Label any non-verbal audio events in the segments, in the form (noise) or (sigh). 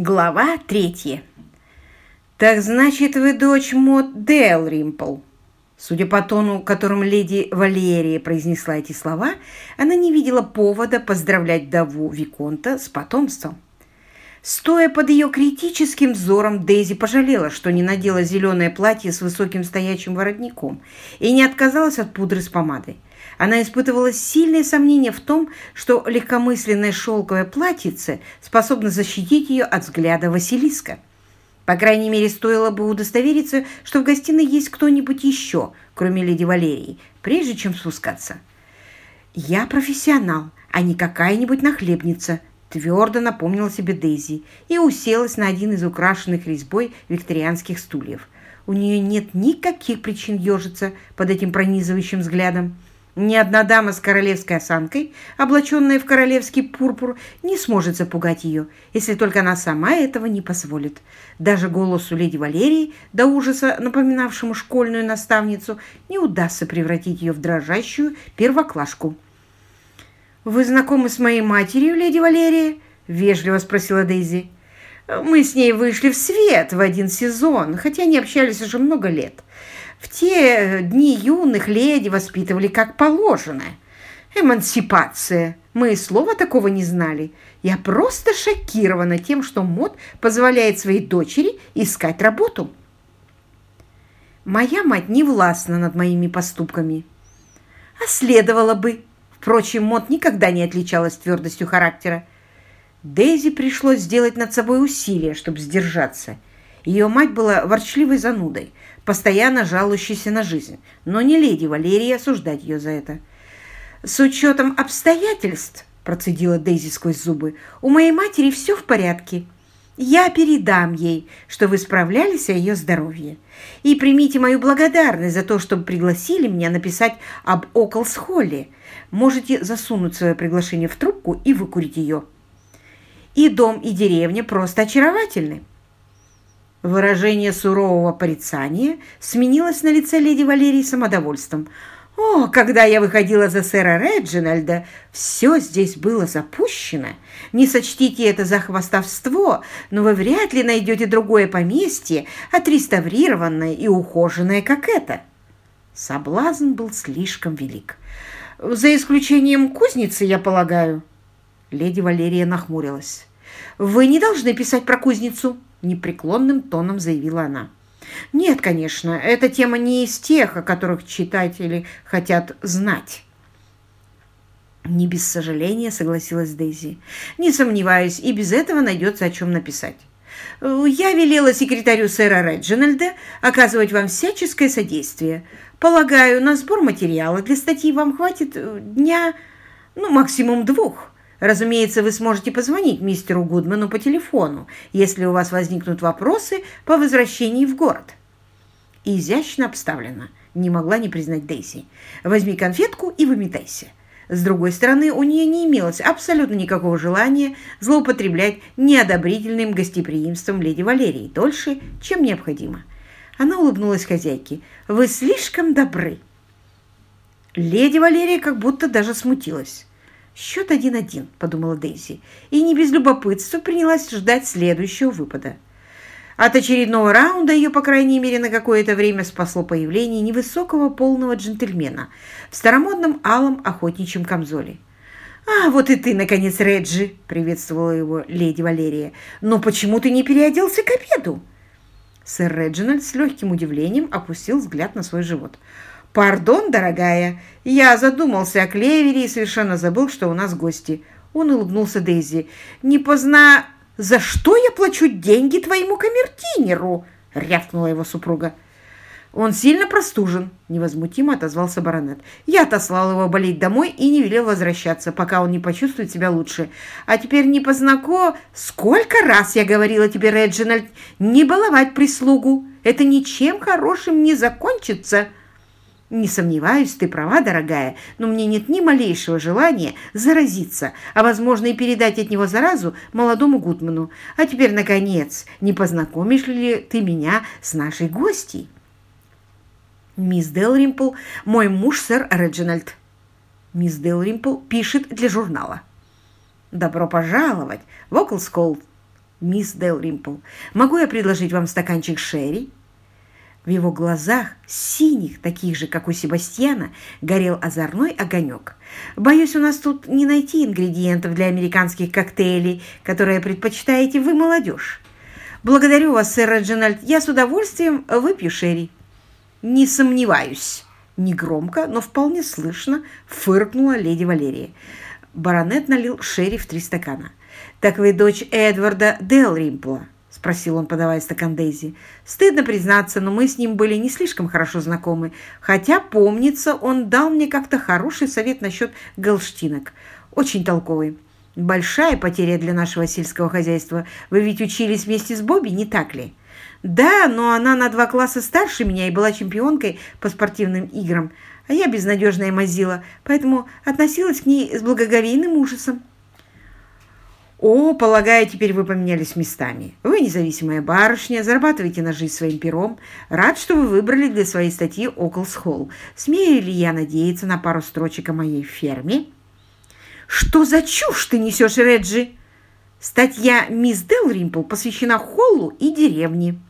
Глава третья. «Так значит, вы дочь Мот Делримпл?» Судя по тону, которым леди Валерия произнесла эти слова, она не видела повода поздравлять Даву Виконта с потомством. Стоя под ее критическим взором, Дейзи пожалела, что не надела зеленое платье с высоким стоячим воротником и не отказалась от пудры с помадой. Она испытывала сильные сомнения в том, что легкомысленное шелковое платьице способно защитить ее от взгляда Василиска. По крайней мере, стоило бы удостовериться, что в гостиной есть кто-нибудь еще, кроме леди Валерии, прежде чем спускаться. «Я профессионал, а не какая-нибудь нахлебница», твердо напомнила себе Дейзи и уселась на один из украшенных резьбой викторианских стульев. У нее нет никаких причин ежиться под этим пронизывающим взглядом. Ни одна дама с королевской осанкой, облаченная в королевский пурпур, не сможет запугать ее, если только она сама этого не позволит. Даже голосу леди Валерии, до ужаса напоминавшему школьную наставницу, не удастся превратить ее в дрожащую первоклашку. «Вы знакомы с моей матерью, леди Валерия?» – вежливо спросила Дейзи. «Мы с ней вышли в свет в один сезон, хотя не общались уже много лет». В те дни юных леди воспитывали как положено. Эмансипация. Мы и слова такого не знали. Я просто шокирована тем, что Мод позволяет своей дочери искать работу. Моя мать не властна над моими поступками. А следовало бы. Впрочем, Мод никогда не отличалась твердостью характера. Дейзи пришлось сделать над собой усилие, чтобы сдержаться. Ее мать была ворчливой занудой, постоянно жалующейся на жизнь, но не леди Валерии осуждать ее за это. «С учетом обстоятельств», – процедила Дейзи сквозь зубы, – «у моей матери все в порядке. Я передам ей, что вы справлялись о ее здоровье. И примите мою благодарность за то, что пригласили меня написать об Оклс-Холле. Можете засунуть свое приглашение в трубку и выкурить ее. И дом, и деревня просто очаровательны». Выражение сурового порицания сменилось на лице леди Валерии самодовольством. «О, когда я выходила за сэра Реджинальда, все здесь было запущено. Не сочтите это за хвастовство, но вы вряд ли найдете другое поместье, отреставрированное и ухоженное, как это». Соблазн был слишком велик. «За исключением кузницы, я полагаю». Леди Валерия нахмурилась. «Вы не должны писать про кузницу», — непреклонным тоном заявила она. «Нет, конечно, эта тема не из тех, о которых читатели хотят знать». Не без сожаления согласилась Дейзи. «Не сомневаюсь, и без этого найдется о чем написать. Я велела секретарю сэра Реджинальда оказывать вам всяческое содействие. Полагаю, на сбор материала для статьи вам хватит дня, ну, максимум двух. Разумеется, вы сможете позвонить мистеру Гудману по телефону, если у вас возникнут вопросы по возвращении в город. Изящно обставлено, не могла не признать Дейси. Возьми конфетку и выметайся. С другой стороны, у нее не имелось абсолютно никакого желания злоупотреблять неодобрительным гостеприимством леди Валерии дольше, чем необходимо. Она улыбнулась хозяйке. «Вы слишком добры!» Леди Валерия как будто даже смутилась. «Счет один-один», — подумала Дейзи, и не без любопытства принялась ждать следующего выпада. От очередного раунда ее, по крайней мере, на какое-то время спасло появление невысокого полного джентльмена в старомодном алом охотничьем камзоле. «А, вот и ты, наконец, Реджи!» — приветствовала его леди Валерия. «Но почему ты не переоделся к обеду?» Сэр Реджинальд с легким удивлением опустил взгляд на свой живот. «Пардон, дорогая, я задумался о клевере и совершенно забыл, что у нас гости». Он улыбнулся Дейзи. «Не поздно... За что я плачу деньги твоему камердинеру?» — рявкнула его супруга. «Он сильно простужен», — невозмутимо отозвался баронет. «Я отослал его болеть домой и не велел возвращаться, пока он не почувствует себя лучше. А теперь не познако... Сколько раз я говорила тебе, Реджинальд, не баловать прислугу. Это ничем хорошим не закончится». Не сомневаюсь, ты права, дорогая, но мне нет ни малейшего желания заразиться, а, возможно, и передать от него заразу молодому Гудману. А теперь, наконец, не познакомишь ли ты меня с нашей гостьей? Мисс Делримпл, мой муж, сэр Реджинальд. Мисс Делримпл пишет для журнала. Добро пожаловать в Оклсколл. мисс Делримпл. Могу я предложить вам стаканчик шерри?» В его глазах, синих, таких же, как у Себастьяна, горел озорной огонек. «Боюсь, у нас тут не найти ингредиентов для американских коктейлей, которые предпочитаете вы, молодежь. Благодарю вас, сэр Реджинальд, я с удовольствием выпью шерри». «Не сомневаюсь», — негромко, но вполне слышно фыркнула леди Валерия. Баронет налил шерри в три стакана. «Так вы дочь Эдварда Делримпла?» — спросил он, подавая стакан Дейзи. «Стыдно признаться, но мы с ним были не слишком хорошо знакомы, хотя, помнится, он дал мне как-то хороший совет насчет галштинок. Очень толковый. Большая потеря для нашего сельского хозяйства. Вы ведь учились вместе с Бобби, не так ли?» «Да, но она на два класса старше меня и была чемпионкой по спортивным играм, а я безнадежная мазила, поэтому относилась к ней с благоговейным ужасом». «О, полагаю, теперь вы поменялись местами. Вы независимая барышня, зарабатываете на жизнь своим пером. Рад, что вы выбрали для своей статьи Околс Холл. Смею ли я надеяться на пару строчек о моей ферме?» «Что за чушь ты несешь, Реджи?» Статья «Мисс Делримпл» посвящена Холлу и деревне.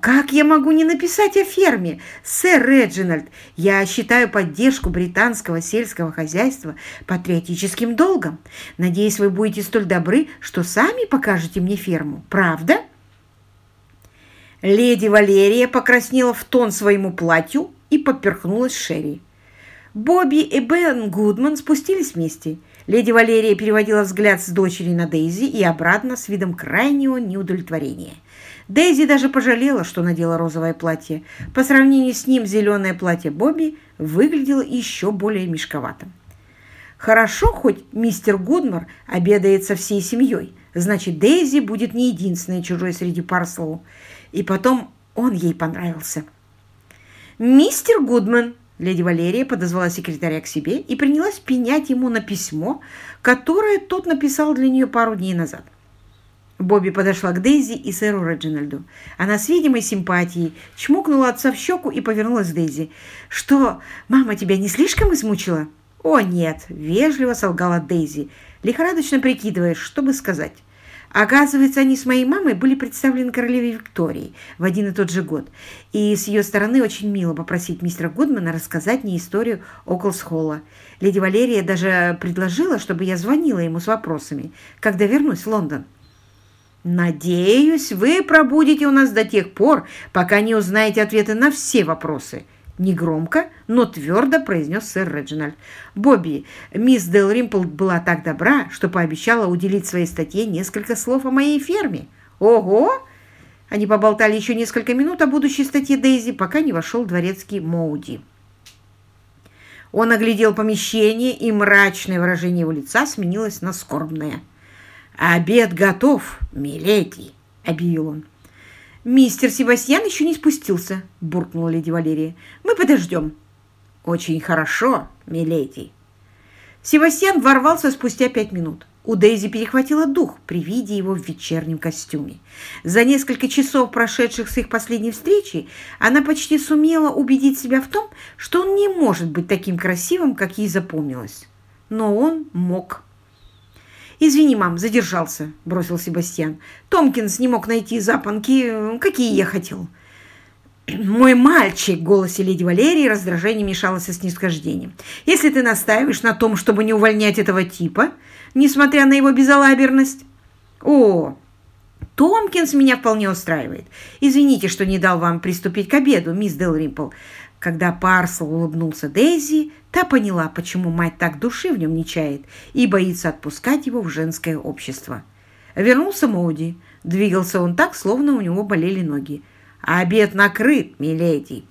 «Как я могу не написать о ферме, сэр Реджинальд? Я считаю поддержку британского сельского хозяйства патриотическим долгом. Надеюсь, вы будете столь добры, что сами покажете мне ферму. Правда?» Леди Валерия покраснела в тон своему платью и поперхнулась Шерри. Бобби и Бен Гудман спустились вместе. Леди Валерия переводила взгляд с дочери на Дейзи и обратно с видом крайнего неудовлетворения – Дейзи даже пожалела, что надела розовое платье. По сравнению с ним зеленое платье Бобби выглядело еще более мешковатым. Хорошо, хоть мистер Гудмар обедает со всей семьей. Значит, Дейзи будет не единственной чужой среди Парслоу. И потом он ей понравился. «Мистер Гудман!» Леди Валерия подозвала секретаря к себе и принялась пенять ему на письмо, которое тот написал для нее пару дней назад. Бобби подошла к Дейзи и сэру Реджинальду. Она с видимой симпатией чмокнула отца в щеку и повернулась к Дейзи. «Что, мама тебя не слишком измучила?» «О, нет!» – вежливо солгала Дейзи, лихорадочно прикидывая, что бы сказать. Оказывается, они с моей мамой были представлены королеве Виктории в один и тот же год. И с ее стороны очень мило попросить мистера Гудмана рассказать мне историю Околсхолла. Леди Валерия даже предложила, чтобы я звонила ему с вопросами, когда вернусь в Лондон. «Надеюсь, вы пробудете у нас до тех пор, пока не узнаете ответы на все вопросы», Негромко, но твердо произнес сэр Реджинальд. «Бобби, мисс Дел Римпл была так добра, что пообещала уделить своей статье несколько слов о моей ферме». «Ого!» Они поболтали еще несколько минут о будущей статье Дейзи, пока не вошел дворецкий Моуди. Он оглядел помещение, и мрачное выражение его лица сменилось на скорбное. «Обед готов, миледи!» — объявил он. «Мистер Себастьян еще не спустился», — буркнула леди Валерия. «Мы подождем». «Очень хорошо, миледи». Себастьян ворвался спустя пять минут. У Дейзи перехватило дух при виде его в вечернем костюме. За несколько часов, прошедших с их последней встречи, она почти сумела убедить себя в том, что он не может быть таким красивым, как ей запомнилось. Но он мог. «Извини, мам, задержался», — бросил Себастьян. «Томкинс не мог найти запонки, какие я хотел». (clears throat) «Мой мальчик!» — в голосе леди Валерии раздражение мешалось со снисхождением. «Если ты настаиваешь на том, чтобы не увольнять этого типа, несмотря на его безалаберность...» «О, Томкинс меня вполне устраивает. Извините, что не дал вам приступить к обеду, мисс Делримпл. Когда Парсел улыбнулся Дейзи, та поняла, почему мать так души в нем не чает и боится отпускать его в женское общество. Вернулся Моуди. Двигался он так, словно у него болели ноги. «Обед накрыт, миледи!»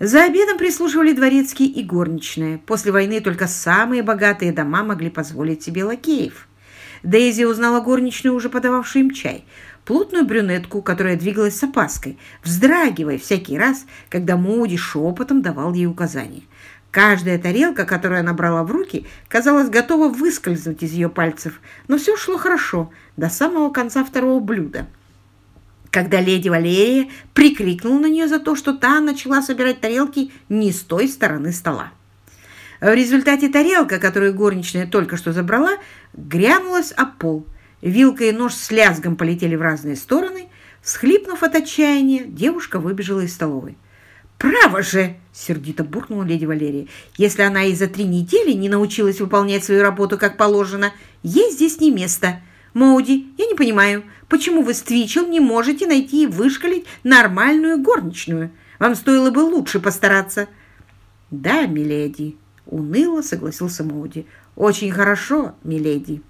За обедом прислушивали дворецкие и горничные. После войны только самые богатые дома могли позволить себе лакеев. Дейзи узнала горничную, уже подававшую им чай плотную брюнетку, которая двигалась с опаской, вздрагивая всякий раз, когда Моуди шепотом давал ей указания. Каждая тарелка, которую она брала в руки, казалось, готова выскользнуть из ее пальцев, но все шло хорошо до самого конца второго блюда. Когда леди Валерия прикрикнула на нее за то, что та начала собирать тарелки не с той стороны стола. В результате тарелка, которую горничная только что забрала, грянулась о пол – Вилка и нож с лязгом полетели в разные стороны. Схлипнув от отчаяния, девушка выбежала из столовой. «Право же!» — сердито буркнула леди Валерия. «Если она и за три недели не научилась выполнять свою работу как положено, ей здесь не место. Моуди, я не понимаю, почему вы с Твичел не можете найти и вышкалить нормальную горничную? Вам стоило бы лучше постараться». «Да, миледи», — уныло согласился Моуди. «Очень хорошо, миледи».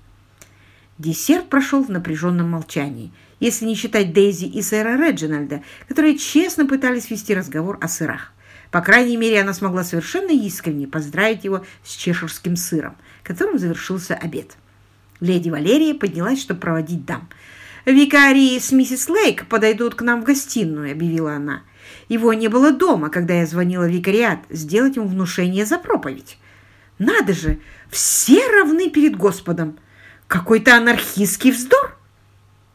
Десерт прошел в напряженном молчании, если не считать Дейзи и сэра Реджинальда, которые честно пытались вести разговор о сырах. По крайней мере, она смогла совершенно искренне поздравить его с чеширским сыром, которым завершился обед. Леди Валерия поднялась, чтобы проводить дам. «Викарий с миссис Лейк подойдут к нам в гостиную», — объявила она. «Его не было дома, когда я звонила в викариат сделать ему внушение за проповедь. Надо же, все равны перед Господом!» Какой-то анархистский вздор.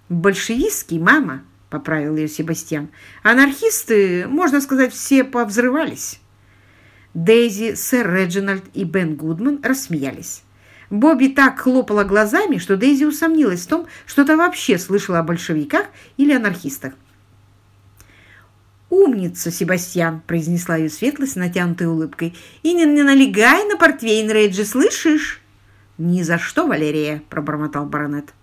Большевистский, мама, поправил ее Себастьян. Анархисты, можно сказать, все повзрывались. Дейзи, сэр Реджинальд и Бен Гудман рассмеялись. Бобби так хлопала глазами, что Дейзи усомнилась в том, что та вообще слышала о большевиках или анархистах. «Умница, Себастьян!» – произнесла ее светлость натянутой улыбкой. «И не, не налегай на портвейн, Рейджи, слышишь?» «Ни за что, Валерия!» – пробормотал баронет.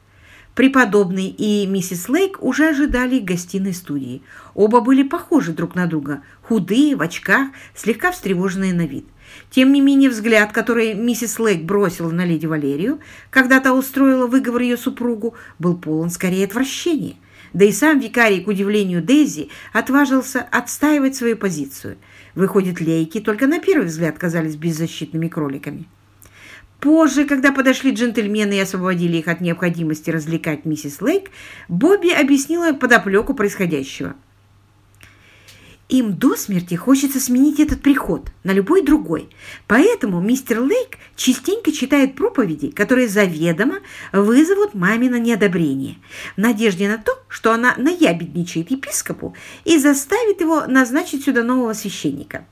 Преподобный и миссис Лейк уже ожидали гостиной студии. Оба были похожи друг на друга, худые, в очках, слегка встревоженные на вид. Тем не менее, взгляд, который миссис Лейк бросила на леди Валерию, когда та устроила выговор ее супругу, был полон скорее отвращения. Да и сам викарий, к удивлению Дейзи, отважился отстаивать свою позицию. Выходит, лейки только на первый взгляд казались беззащитными кроликами. Позже, когда подошли джентльмены и освободили их от необходимости развлекать миссис Лейк, Бобби объяснила подоплеку происходящего. Им до смерти хочется сменить этот приход на любой другой. Поэтому мистер Лейк частенько читает проповеди, которые заведомо вызовут мамино неодобрение, в надежде на то, что она наябедничает епископу и заставит его назначить сюда нового священника.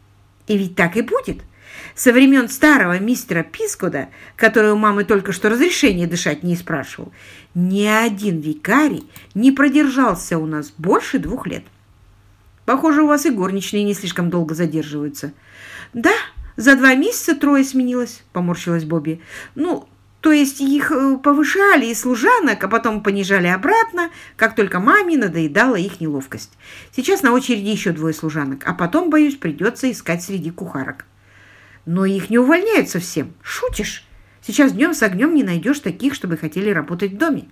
И ведь так и будет – со времен старого мистера Пискода, который у мамы только что разрешение дышать не спрашивал, ни один викарий не продержался у нас больше двух лет. Похоже, у вас и горничные не слишком долго задерживаются. Да, за два месяца трое сменилось, поморщилась Бобби. Ну, то есть их э, повышали из служанок, а потом понижали обратно, как только маме надоедала их неловкость. Сейчас на очереди еще двое служанок, а потом, боюсь, придется искать среди кухарок. Но их не увольняют совсем. Шутишь? Сейчас днем с огнем не найдешь таких, чтобы хотели работать в доме.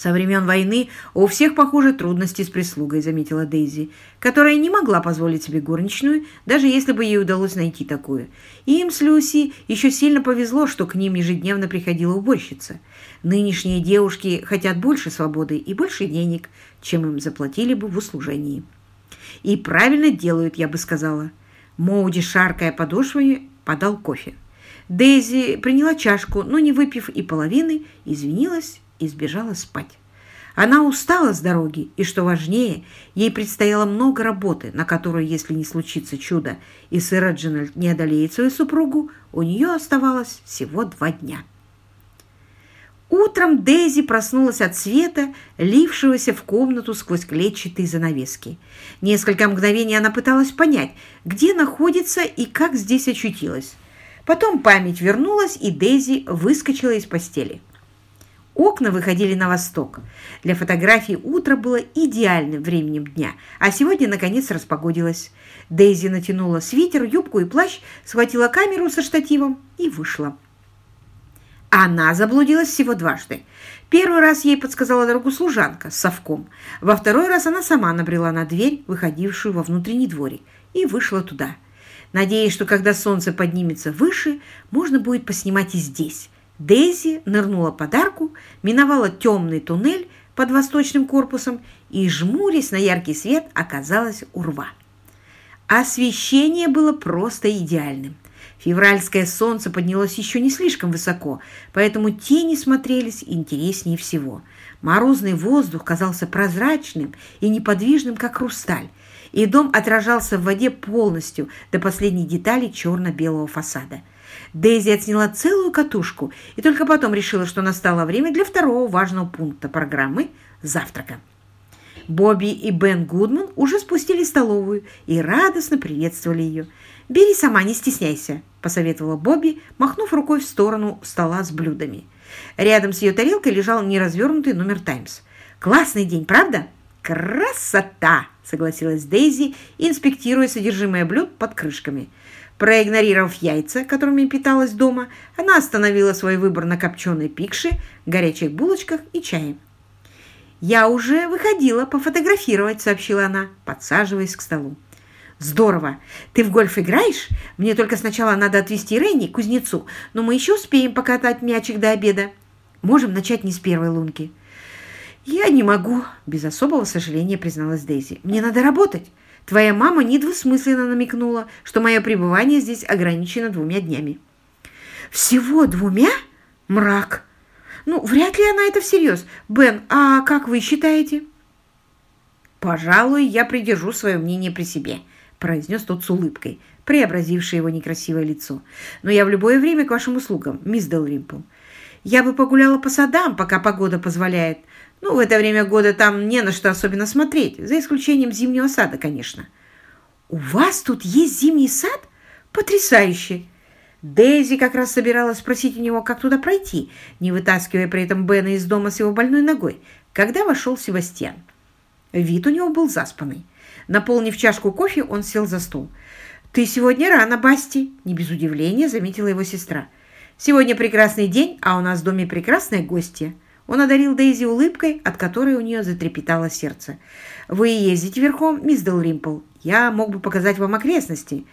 Со времен войны у всех, похоже, трудности с прислугой, заметила Дейзи, которая не могла позволить себе горничную, даже если бы ей удалось найти такую. И им с Люси еще сильно повезло, что к ним ежедневно приходила уборщица. Нынешние девушки хотят больше свободы и больше денег, чем им заплатили бы в услужении. И правильно делают, я бы сказала. Моуди, шаркая подошвами, подал кофе. Дейзи приняла чашку, но, не выпив и половины, извинилась и сбежала спать. Она устала с дороги, и, что важнее, ей предстояло много работы, на которую, если не случится чудо, и сэр Реджинальд не одолеет свою супругу, у нее оставалось всего два дня. Утром Дейзи проснулась от света, лившегося в комнату сквозь клетчатые занавески. Несколько мгновений она пыталась понять, где находится и как здесь очутилась. Потом память вернулась, и Дейзи выскочила из постели. Окна выходили на восток. Для фотографий утро было идеальным временем дня, а сегодня, наконец, распогодилось. Дейзи натянула свитер, юбку и плащ, схватила камеру со штативом и вышла. Она заблудилась всего дважды. Первый раз ей подсказала дорогу служанка с совком. Во второй раз она сама набрела на дверь, выходившую во внутренний дворик, и вышла туда. Надеясь, что когда солнце поднимется выше, можно будет поснимать и здесь. Дейзи нырнула под арку, миновала темный туннель под восточным корпусом и, жмурясь на яркий свет, оказалась у рва. Освещение было просто идеальным. Февральское солнце поднялось еще не слишком высоко, поэтому тени смотрелись интереснее всего. Морозный воздух казался прозрачным и неподвижным, как хрусталь, и дом отражался в воде полностью до последней детали черно-белого фасада. Дейзи отсняла целую катушку и только потом решила, что настало время для второго важного пункта программы – завтрака. Бобби и Бен Гудман уже спустили столовую и радостно приветствовали ее. «Бери сама, не стесняйся», – посоветовала Бобби, махнув рукой в сторону стола с блюдами. Рядом с ее тарелкой лежал неразвернутый номер «Таймс». «Классный день, правда?» «Красота!» – согласилась Дейзи, инспектируя содержимое блюд под крышками. Проигнорировав яйца, которыми питалась дома, она остановила свой выбор на копченой пикше, горячих булочках и чае. «Я уже выходила пофотографировать», — сообщила она, подсаживаясь к столу. «Здорово! Ты в гольф играешь? Мне только сначала надо отвезти Ренни к кузнецу, но мы еще успеем покатать мячик до обеда. Можем начать не с первой лунки». «Я не могу», — без особого сожаления призналась Дейзи. «Мне надо работать. Твоя мама недвусмысленно намекнула, что мое пребывание здесь ограничено двумя днями». «Всего двумя? Мрак!» Ну, вряд ли она это всерьез. Бен, а как вы считаете? Пожалуй, я придержу свое мнение при себе, произнес тот с улыбкой, преобразивший его некрасивое лицо. Но я в любое время к вашим услугам, мисс Делримпл. Я бы погуляла по садам, пока погода позволяет. Ну, в это время года там не на что особенно смотреть, за исключением зимнего сада, конечно. У вас тут есть зимний сад? Потрясающе! Дейзи как раз собиралась спросить у него, как туда пройти, не вытаскивая при этом Бена из дома с его больной ногой, когда вошел Себастьян. Вид у него был заспанный. Наполнив чашку кофе, он сел за стол. «Ты сегодня рано, Басти!» – не без удивления заметила его сестра. «Сегодня прекрасный день, а у нас в доме прекрасная гостья». Он одарил Дейзи улыбкой, от которой у нее затрепетало сердце. «Вы ездите верхом, мисс Делримпл. Я мог бы показать вам окрестности».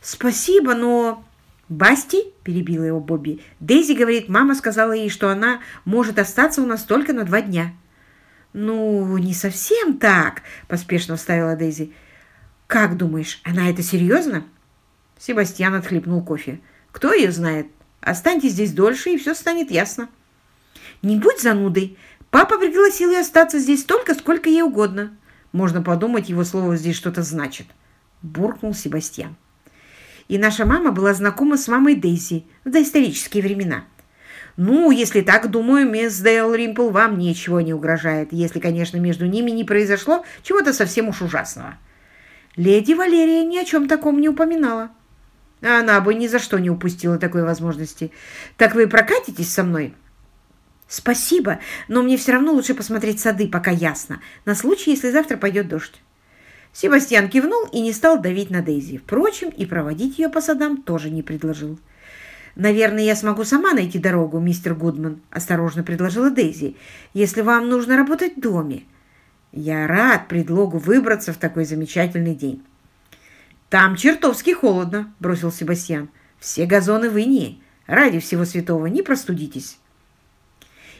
«Спасибо, но...» «Басти?» – перебила его Бобби. «Дейзи говорит, мама сказала ей, что она может остаться у нас только на два дня». «Ну, не совсем так», – поспешно вставила Дейзи. «Как думаешь, она это серьезно?» Себастьян отхлебнул кофе. «Кто ее знает? Останьтесь здесь дольше, и все станет ясно». «Не будь занудой. Папа пригласил ее остаться здесь столько, сколько ей угодно. Можно подумать, его слово здесь что-то значит», – буркнул Себастьян и наша мама была знакома с мамой Дейзи в доисторические времена. Ну, если так, думаю, мисс Дейл Римпл вам ничего не угрожает, если, конечно, между ними не произошло чего-то совсем уж ужасного. Леди Валерия ни о чем таком не упоминала. Она бы ни за что не упустила такой возможности. Так вы прокатитесь со мной?» «Спасибо, но мне все равно лучше посмотреть сады, пока ясно, на случай, если завтра пойдет дождь». Себастьян кивнул и не стал давить на Дейзи. Впрочем, и проводить ее по садам тоже не предложил. «Наверное, я смогу сама найти дорогу, мистер Гудман», – осторожно предложила Дейзи, «если вам нужно работать в доме». «Я рад предлогу выбраться в такой замечательный день». «Там чертовски холодно», – бросил Себастьян. «Все газоны в инии. Ради всего святого, не простудитесь».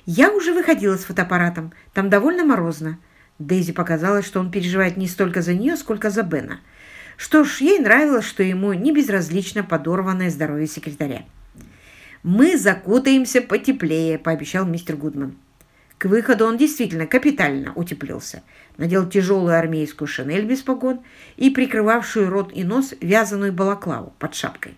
«Я уже выходила с фотоаппаратом. Там довольно морозно. Дейзи показалось, что он переживает не столько за нее, сколько за Бена. Что ж, ей нравилось, что ему не безразлично подорванное здоровье секретаря. «Мы закутаемся потеплее», – пообещал мистер Гудман. К выходу он действительно капитально утеплился. Надел тяжелую армейскую шинель без погон и прикрывавшую рот и нос вязаную балаклаву под шапкой.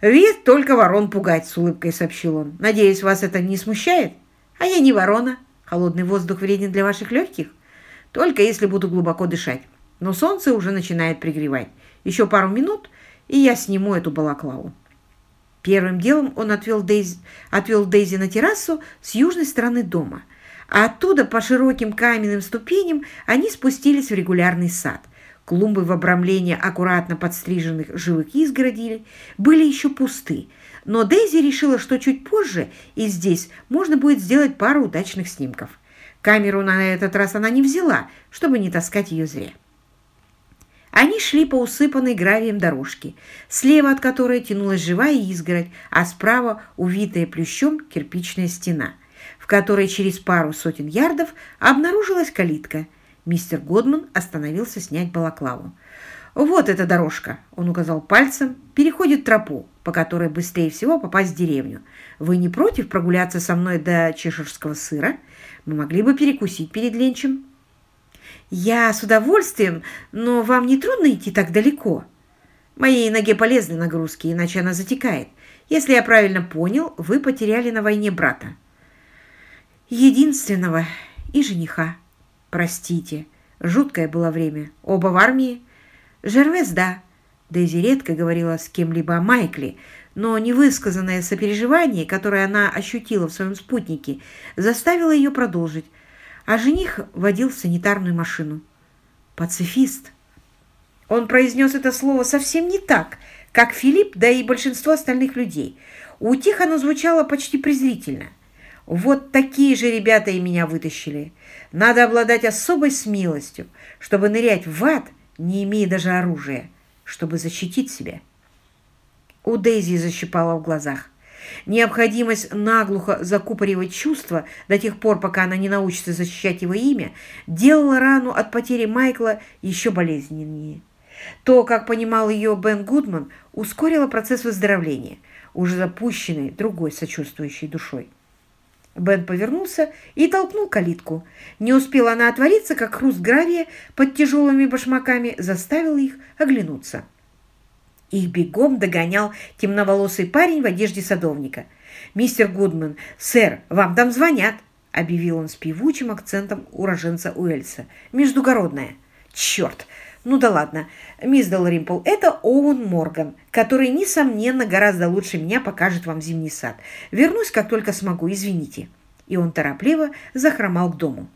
«Вид только ворон пугать», – с улыбкой сообщил он. «Надеюсь, вас это не смущает? А я не ворона. Холодный воздух вреден для ваших легких». Только если буду глубоко дышать. Но солнце уже начинает пригревать. Еще пару минут, и я сниму эту балаклаву. Первым делом он отвел Дейзи, отвел Дейзи на террасу с южной стороны дома, а оттуда по широким каменным ступеням они спустились в регулярный сад. Клумбы в обрамлении аккуратно подстриженных живых изгородей были еще пусты, но Дейзи решила, что чуть позже и здесь можно будет сделать пару удачных снимков. Камеру на этот раз она не взяла, чтобы не таскать ее зря. Они шли по усыпанной гравием дорожке, слева от которой тянулась живая изгородь, а справа увитая плющом кирпичная стена, в которой через пару сотен ярдов обнаружилась калитка. Мистер Годман остановился снять балаклаву. «Вот эта дорожка», — он указал пальцем, — «переходит тропу, по которой быстрее всего попасть в деревню. Вы не против прогуляться со мной до чеширского сыра? Мы могли бы перекусить перед ленчем». «Я с удовольствием, но вам не трудно идти так далеко?» «Моей ноге полезны нагрузки, иначе она затекает. Если я правильно понял, вы потеряли на войне брата. Единственного и жениха. Простите, жуткое было время. Оба в армии. Жервес, да. Дейзи редко говорила с кем-либо о Майкле, но невысказанное сопереживание, которое она ощутила в своем спутнике, заставило ее продолжить. А жених водил санитарную машину. Пацифист. Он произнес это слово совсем не так, как Филипп, да и большинство остальных людей. У тех оно звучало почти презрительно. Вот такие же ребята и меня вытащили. Надо обладать особой смелостью, чтобы нырять в ад, не имея даже оружия, чтобы защитить себя. У Дейзи защипала в глазах. Необходимость наглухо закупоривать чувства до тех пор, пока она не научится защищать его имя, делала рану от потери Майкла еще болезненнее. То, как понимал ее Бен Гудман, ускорило процесс выздоровления, уже запущенный другой сочувствующей душой. Бен повернулся и толкнул калитку. Не успела она отвориться, как хруст гравия под тяжелыми башмаками заставил их оглянуться. Их бегом догонял темноволосый парень в одежде садовника. «Мистер Гудман, сэр, вам там звонят!» — объявил он с певучим акцентом уроженца Уэльса. «Междугородная!» «Черт! Ну да ладно, мисс Далримпл, это Оуэн Морган, который, несомненно, гораздо лучше меня покажет вам зимний сад. Вернусь, как только смогу, извините». И он торопливо захромал к дому.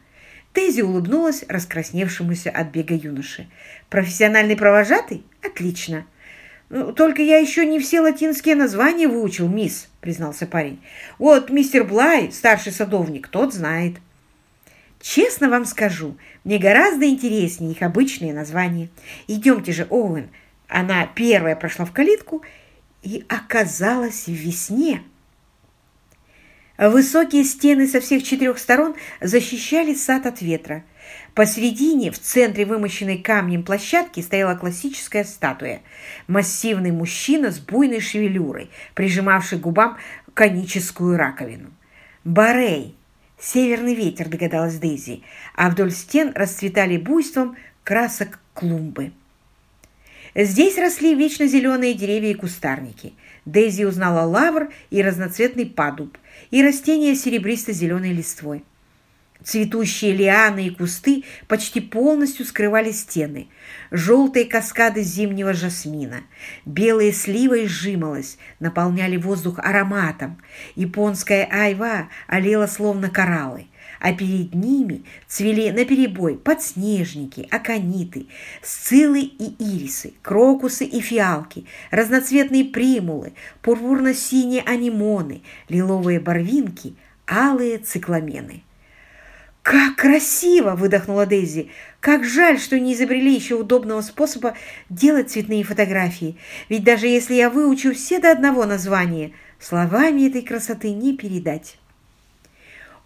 Тейзи улыбнулась раскрасневшемуся от бега юноше. «Профессиональный провожатый? Отлично!» «Ну, «Только я еще не все латинские названия выучил, мисс», — признался парень. «Вот мистер Блай, старший садовник, тот знает». «Честно вам скажу, мне гораздо интереснее их обычные названия. Идемте же, Оуэн». Она первая прошла в калитку и оказалась в весне. Высокие стены со всех четырех сторон защищали сад от ветра. Посередине, в центре вымощенной камнем площадки, стояла классическая статуя. Массивный мужчина с буйной шевелюрой, прижимавший к губам коническую раковину. Барей, северный ветер, догадалась Дейзи, а вдоль стен расцветали буйством красок клумбы. Здесь росли вечно зеленые деревья и кустарники. Дейзи узнала лавр и разноцветный падуб, и растения серебристо-зеленой листвой. Цветущие лианы и кусты почти полностью скрывали стены. Желтые каскады зимнего жасмина, белые слива и наполняли воздух ароматом. Японская айва олела словно кораллы, а перед ними цвели наперебой подснежники, акониты, сцилы и ирисы, крокусы и фиалки, разноцветные примулы, пурпурно-синие анимоны, лиловые барвинки, алые цикламены. «Как красиво!» – выдохнула Дейзи. «Как жаль, что не изобрели еще удобного способа делать цветные фотографии. Ведь даже если я выучу все до одного названия, словами этой красоты не передать».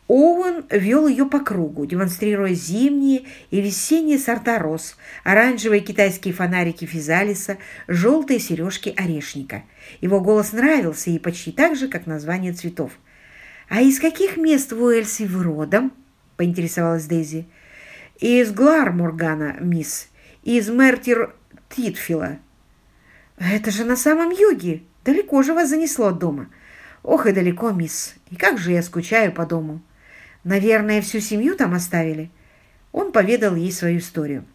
Оуэн вел ее по кругу, демонстрируя зимние и весенние сорта роз, оранжевые китайские фонарики физалиса, желтые сережки орешника. Его голос нравился ей почти так же, как название цветов. «А из каких мест в Уэльсе вы родом?» Поинтересовалась Дейзи. «Из Гларморгана, мисс. Из Мертир Титфила». «Это же на самом юге. Далеко же вас занесло от дома». «Ох и далеко, мисс. И как же я скучаю по дому. Наверное, всю семью там оставили». Он поведал ей свою историю.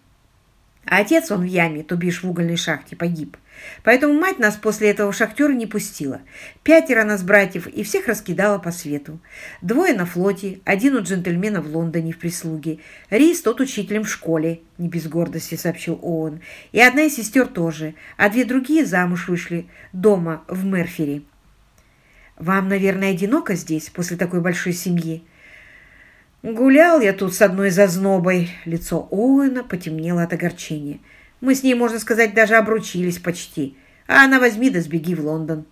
А отец он в яме, то бишь в угольной шахте, погиб. Поэтому мать нас после этого шахтера не пустила. Пятеро нас братьев и всех раскидала по свету. Двое на флоте, один у джентльмена в Лондоне в прислуге. Рис тот учителем в школе, не без гордости сообщил Оуэн. И одна из сестер тоже, а две другие замуж вышли дома в Мерфере. Вам, наверное, одиноко здесь после такой большой семьи? Гулял я тут с одной зазнобой. Лицо Оуэна потемнело от огорчения. Мы с ней, можно сказать, даже обручились почти. А она возьми да сбеги в Лондон.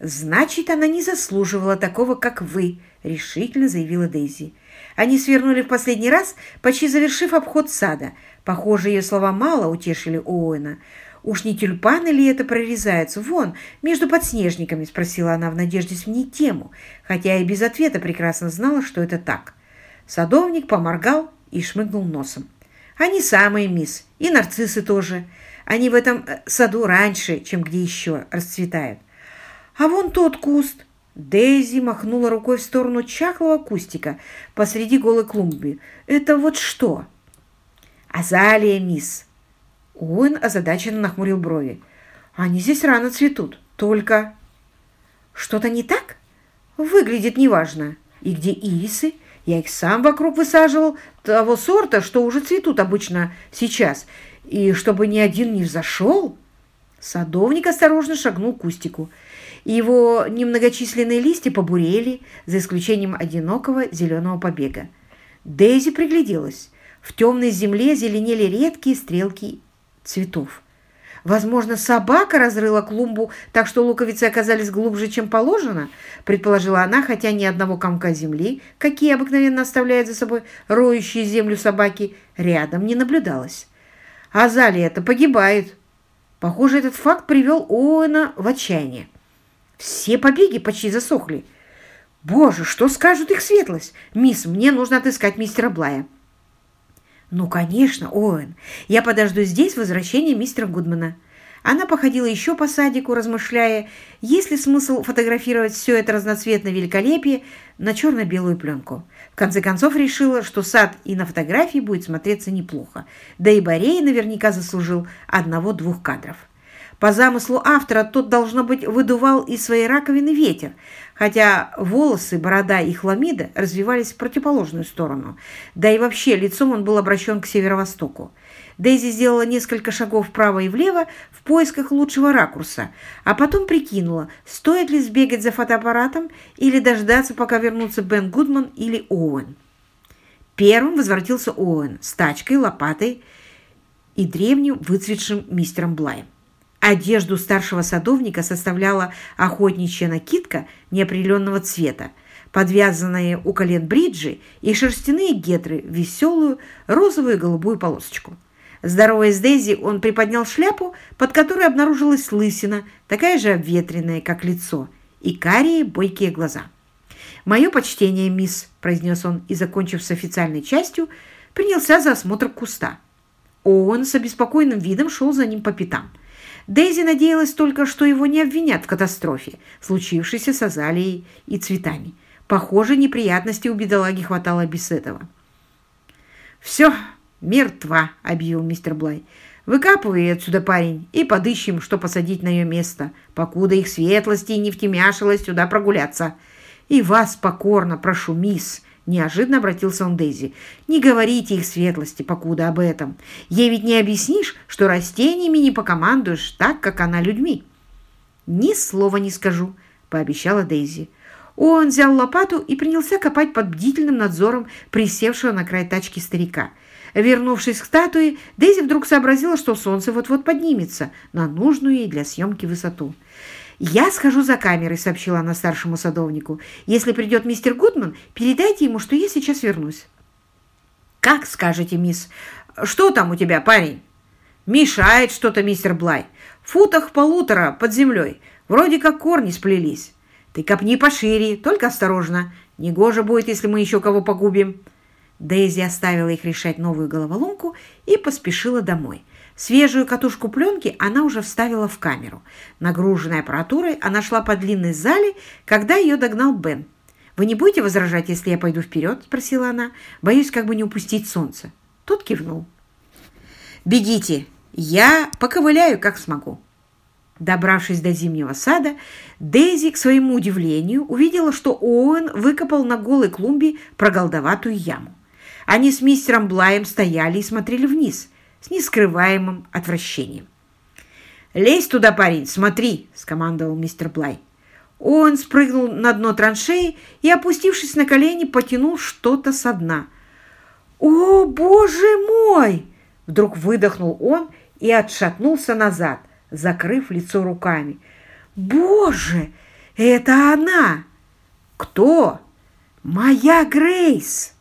«Значит, она не заслуживала такого, как вы», — решительно заявила Дейзи. Они свернули в последний раз, почти завершив обход сада. Похоже, ее слова мало утешили Оуэна. «Уж не тюльпаны ли это прорезаются? Вон, между подснежниками», — спросила она в надежде сменить тему, хотя и без ответа прекрасно знала, что это так. Садовник поморгал и шмыгнул носом. Они самые, мисс, и нарциссы тоже. Они в этом э, саду раньше, чем где еще расцветают. А вон тот куст. Дейзи махнула рукой в сторону чахлого кустика посреди голой клумбы. Это вот что? Азалия, мисс. Он озадаченно нахмурил брови. Они здесь рано цветут. Только... Что-то не так? Выглядит неважно. И где ирисы? Я их сам вокруг высаживал того сорта, что уже цветут обычно сейчас. И чтобы ни один не взошел... Садовник осторожно шагнул к кустику. Его немногочисленные листья побурели, за исключением одинокого зеленого побега. Дейзи пригляделась. В темной земле зеленели редкие стрелки цветов. Возможно, собака разрыла клумбу, так что луковицы оказались глубже, чем положено, предположила она, хотя ни одного комка земли, какие обыкновенно оставляют за собой роющие землю собаки, рядом не наблюдалось. Азалия это погибает. Похоже, этот факт привел Оуэна в отчаяние. Все побеги почти засохли. Боже, что скажут их светлость? Мисс, мне нужно отыскать мистера Блая. «Ну, конечно, Оуэн. Я подожду здесь возвращения мистера Гудмана». Она походила еще по садику, размышляя, есть ли смысл фотографировать все это разноцветное великолепие на черно-белую пленку. В конце концов решила, что сад и на фотографии будет смотреться неплохо, да и Борей наверняка заслужил одного-двух кадров. По замыслу автора тот, должно быть, выдувал из своей раковины ветер, хотя волосы, борода и хламида развивались в противоположную сторону, да и вообще лицом он был обращен к северо-востоку. Дейзи сделала несколько шагов вправо и влево в поисках лучшего ракурса, а потом прикинула, стоит ли сбегать за фотоаппаратом или дождаться, пока вернутся Бен Гудман или Оуэн. Первым возвратился Оуэн с тачкой, лопатой и древним выцветшим мистером Блаем. Одежду старшего садовника составляла охотничья накидка неопределенного цвета, подвязанные у колен бриджи и шерстяные гетры в веселую розовую и голубую полосочку. Здоровая с Дейзи, он приподнял шляпу, под которой обнаружилась лысина, такая же обветренная, как лицо, и карие бойкие глаза. «Мое почтение, мисс», – произнес он, и, закончив с официальной частью, принялся за осмотр куста. Оуэн с обеспокоенным видом шел за ним по пятам – Дейзи надеялась только, что его не обвинят в катастрофе, случившейся с азалией и цветами. Похоже, неприятностей у бедолаги хватало без этого. «Все, мертва», — объявил мистер Блай. «Выкапывай отсюда, парень, и подыщем, что посадить на ее место, покуда их светлости не втемяшилось сюда прогуляться. И вас покорно прошу, мисс, Неожиданно обратился он Дейзи. «Не говорите их светлости, покуда об этом. Ей ведь не объяснишь, что растениями не покомандуешь так, как она людьми». «Ни слова не скажу», — пообещала Дейзи. Он взял лопату и принялся копать под бдительным надзором присевшего на край тачки старика. Вернувшись к статуе, Дейзи вдруг сообразила, что солнце вот-вот поднимется на нужную ей для съемки высоту. «Я схожу за камерой», — сообщила она старшему садовнику. «Если придет мистер Гудман, передайте ему, что я сейчас вернусь». «Как скажете, мисс? Что там у тебя, парень?» «Мешает что-то, мистер Блай. Футах полутора под землей. Вроде как корни сплелись. Ты копни пошире, только осторожно. Негоже будет, если мы еще кого погубим». Дейзи оставила их решать новую головоломку и поспешила домой. Свежую катушку пленки она уже вставила в камеру. Нагруженной аппаратурой она шла по длинной зале, когда ее догнал Бен. «Вы не будете возражать, если я пойду вперед?» – спросила она. «Боюсь, как бы не упустить солнце». Тот кивнул. «Бегите, я поковыляю, как смогу». Добравшись до зимнего сада, Дейзи, к своему удивлению, увидела, что Оуэн выкопал на голой клумбе проголдоватую яму. Они с мистером Блаем стояли и смотрели вниз – с нескрываемым отвращением. «Лезь туда, парень, смотри!» – скомандовал мистер Блай. Он спрыгнул на дно траншеи и, опустившись на колени, потянул что-то со дна. «О, боже мой!» – вдруг выдохнул он и отшатнулся назад, закрыв лицо руками. «Боже, это она!» «Кто?» «Моя Грейс!»